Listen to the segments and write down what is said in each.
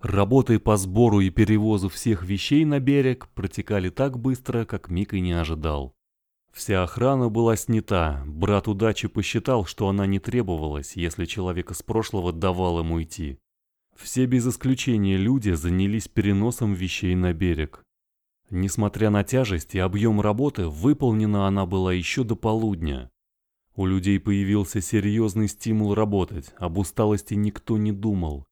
Работы по сбору и перевозу всех вещей на берег протекали так быстро, как Мик и не ожидал. Вся охрана была снята, брат удачи посчитал, что она не требовалась, если человек из прошлого давал ему идти. Все без исключения люди занялись переносом вещей на берег. Несмотря на тяжесть и объем работы, выполнена она была еще до полудня. У людей появился серьезный стимул работать, об усталости никто не думал.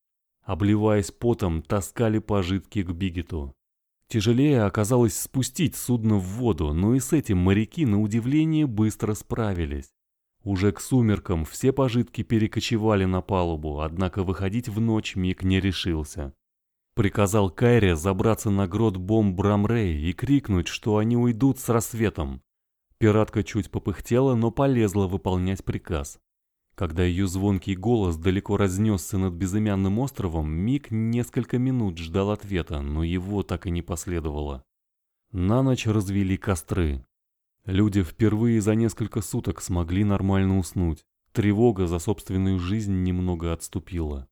Обливаясь потом, таскали пожитки к Бигету. Тяжелее оказалось спустить судно в воду, но и с этим моряки, на удивление, быстро справились. Уже к сумеркам все пожитки перекочевали на палубу, однако выходить в ночь Мик не решился. Приказал Кайре забраться на грот бомб Брамрей и крикнуть, что они уйдут с рассветом. Пиратка чуть попыхтела, но полезла выполнять приказ. Когда ее звонкий голос далеко разнесся над безымянным островом, Мик несколько минут ждал ответа, но его так и не последовало. На ночь развели костры. Люди впервые за несколько суток смогли нормально уснуть. Тревога за собственную жизнь немного отступила.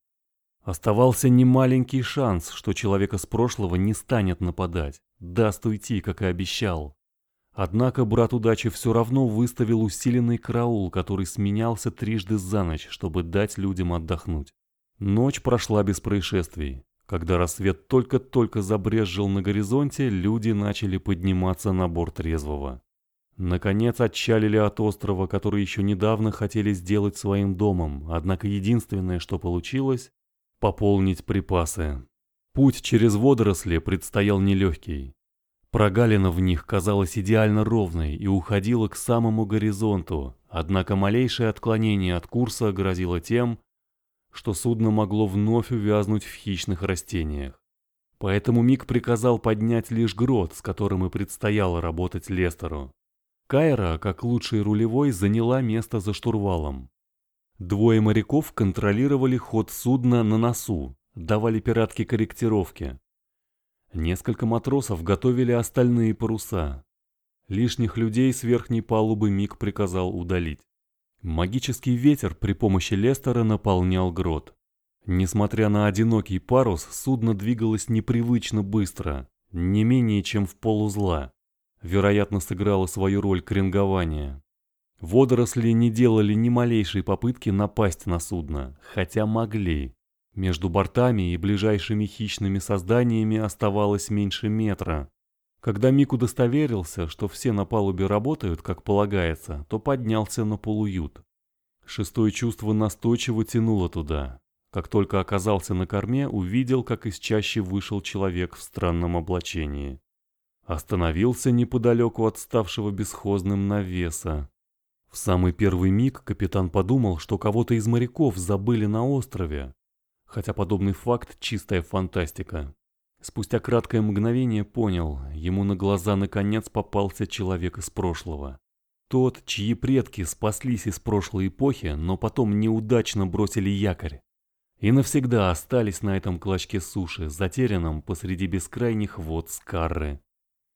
Оставался немаленький шанс, что человека с прошлого не станет нападать, даст уйти, как и обещал. Однако брат удачи все равно выставил усиленный караул, который сменялся трижды за ночь, чтобы дать людям отдохнуть. Ночь прошла без происшествий. Когда рассвет только-только забрезжил на горизонте, люди начали подниматься на борт резвого. Наконец отчалили от острова, который еще недавно хотели сделать своим домом, однако единственное, что получилось – пополнить припасы. Путь через водоросли предстоял нелегкий. Прогалина в них казалась идеально ровной и уходила к самому горизонту, однако малейшее отклонение от курса грозило тем, что судно могло вновь увязнуть в хищных растениях. Поэтому Мик приказал поднять лишь грот, с которым и предстояло работать Лестеру. Кайра, как лучший рулевой, заняла место за штурвалом. Двое моряков контролировали ход судна на носу, давали пиратке корректировки. Несколько матросов готовили остальные паруса. Лишних людей с верхней палубы Мик приказал удалить. Магический ветер при помощи Лестера наполнял грот. Несмотря на одинокий парус, судно двигалось непривычно быстро, не менее чем в полузла. Вероятно, сыграло свою роль кренгования. Водоросли не делали ни малейшей попытки напасть на судно, хотя могли. Между бортами и ближайшими хищными созданиями оставалось меньше метра. Когда Мик удостоверился, что все на палубе работают, как полагается, то поднялся на полуют. Шестое чувство настойчиво тянуло туда. Как только оказался на корме, увидел, как из чащи вышел человек в странном облачении. Остановился неподалеку от ставшего бесхозным навеса. В самый первый миг капитан подумал, что кого-то из моряков забыли на острове, хотя подобный факт – чистая фантастика. Спустя краткое мгновение понял, ему на глаза наконец попался человек из прошлого. Тот, чьи предки спаслись из прошлой эпохи, но потом неудачно бросили якорь. И навсегда остались на этом клочке суши, затерянном посреди бескрайних вод Скарры.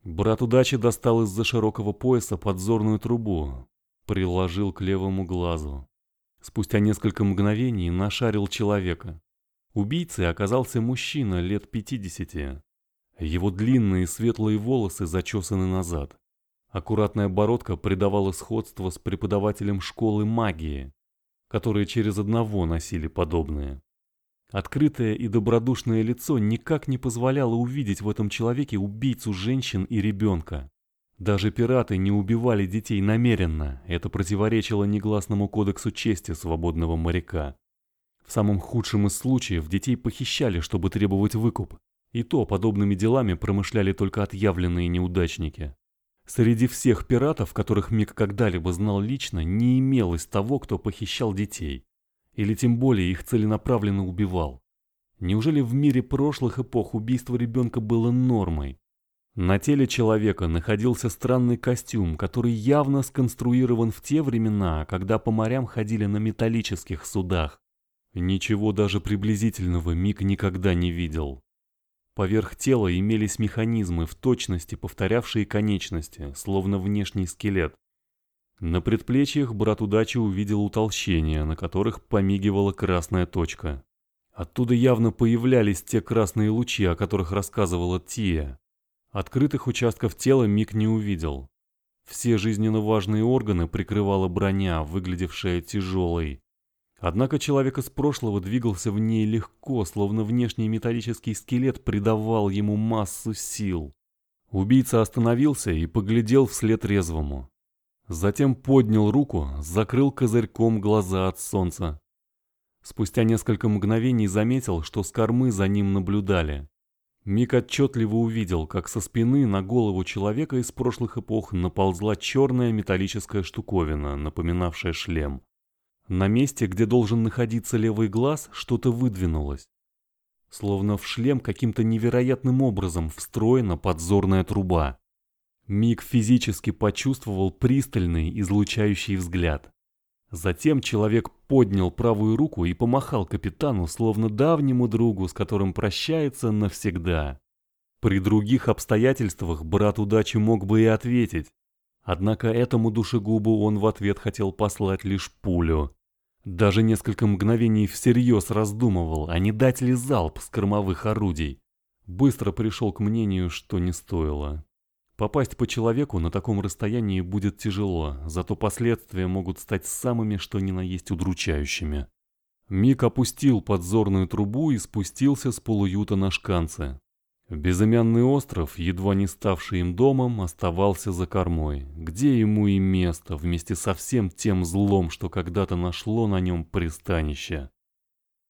Брат удачи достал из-за широкого пояса подзорную трубу, приложил к левому глазу. Спустя несколько мгновений нашарил человека. Убийцей оказался мужчина лет 50. Его длинные светлые волосы зачесаны назад. Аккуратная бородка придавала сходство с преподавателем школы магии, которые через одного носили подобное. Открытое и добродушное лицо никак не позволяло увидеть в этом человеке убийцу женщин и ребенка. Даже пираты не убивали детей намеренно, это противоречило негласному кодексу чести свободного моряка. В самом худшем из случаев детей похищали, чтобы требовать выкуп. И то подобными делами промышляли только отъявленные неудачники. Среди всех пиратов, которых Мик когда-либо знал лично, не имелось того, кто похищал детей. Или тем более их целенаправленно убивал. Неужели в мире прошлых эпох убийство ребенка было нормой? На теле человека находился странный костюм, который явно сконструирован в те времена, когда по морям ходили на металлических судах. Ничего даже приблизительного Мик никогда не видел. Поверх тела имелись механизмы, в точности повторявшие конечности, словно внешний скелет. На предплечьях брат удачи увидел утолщения, на которых помигивала красная точка. Оттуда явно появлялись те красные лучи, о которых рассказывала Тия. Открытых участков тела Мик не увидел. Все жизненно важные органы прикрывала броня, выглядевшая тяжелой. Однако человек из прошлого двигался в ней легко, словно внешний металлический скелет придавал ему массу сил. Убийца остановился и поглядел вслед резвому. Затем поднял руку, закрыл козырьком глаза от солнца. Спустя несколько мгновений заметил, что с кормы за ним наблюдали. Мик отчетливо увидел, как со спины на голову человека из прошлых эпох наползла черная металлическая штуковина, напоминавшая шлем. На месте, где должен находиться левый глаз, что-то выдвинулось. Словно в шлем каким-то невероятным образом встроена подзорная труба. Мик физически почувствовал пристальный, излучающий взгляд. Затем человек поднял правую руку и помахал капитану, словно давнему другу, с которым прощается навсегда. При других обстоятельствах брат удачи мог бы и ответить. Однако этому душегубу он в ответ хотел послать лишь пулю. Даже несколько мгновений всерьез раздумывал, а не дать ли залп с кормовых орудий. Быстро пришел к мнению, что не стоило. Попасть по человеку на таком расстоянии будет тяжело, зато последствия могут стать самыми что ни на есть удручающими. Мик опустил подзорную трубу и спустился с полуюта на шканцы. Безымянный остров, едва не ставший им домом, оставался за кормой, где ему и место вместе со всем тем злом, что когда-то нашло на нем пристанище.